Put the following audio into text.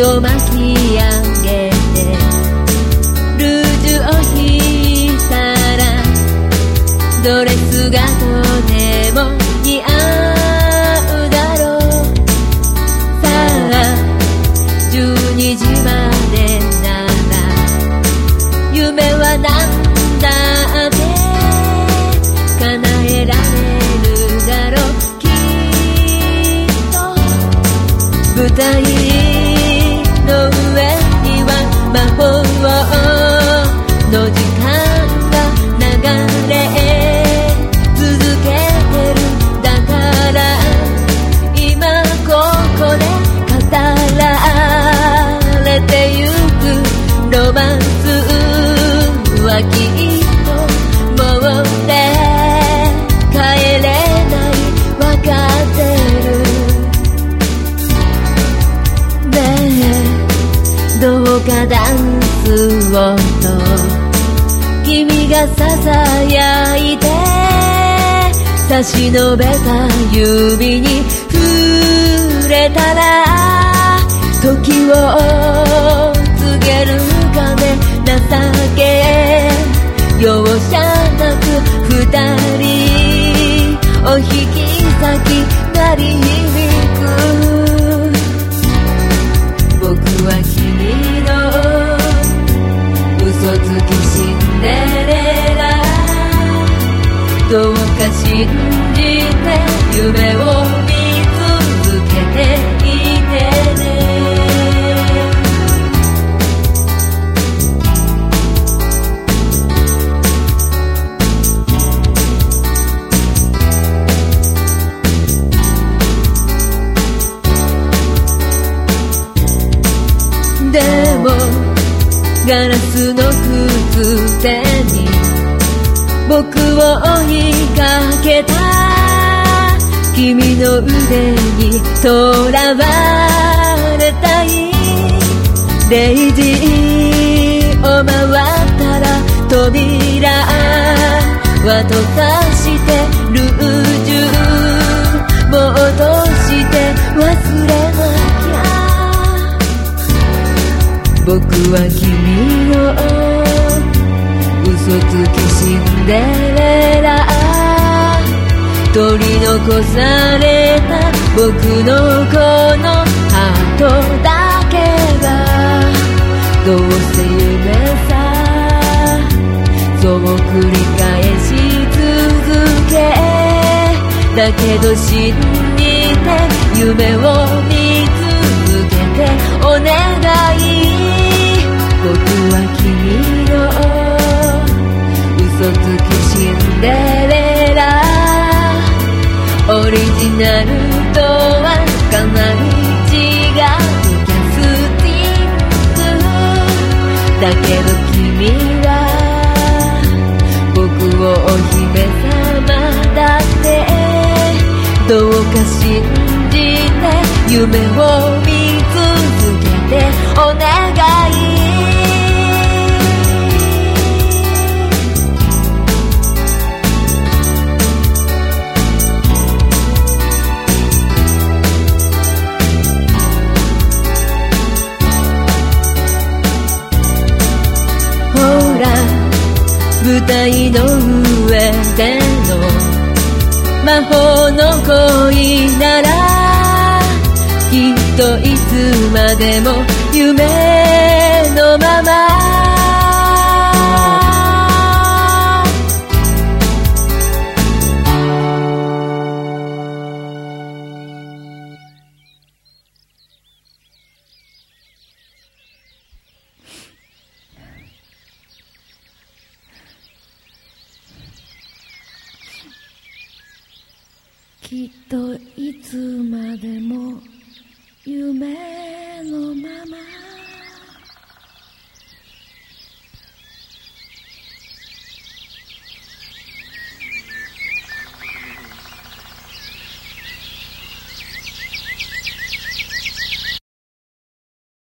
を巻き上げてルージュを引いたらドレスがとても似合うだろうさあ12時までなら夢は何だって叶えられるだろうきっと舞台ンスをと君がささやいて差し伸べた指に触れたら時を告げるかね情け容赦なく二人お引き先鳴り響くガラスの靴手に僕を追いかけた。君の腕にとらわれたい。デイジーを回ったら扉。は閉僕は君の嘘つきシンデレラ取り残された僕のこのハートだけが。どうせ夢さ。そう繰り返し続け。だけど信じて夢を見続けて。お願い。嘘つきシンデレラオリジナルとはかなり違うキャスティングだけど君は僕をお姫様だってどうか信じて夢を見続けてお願い。舞台の上での魔法の恋ならきっといつまでも夢。きっといつまでも夢のまま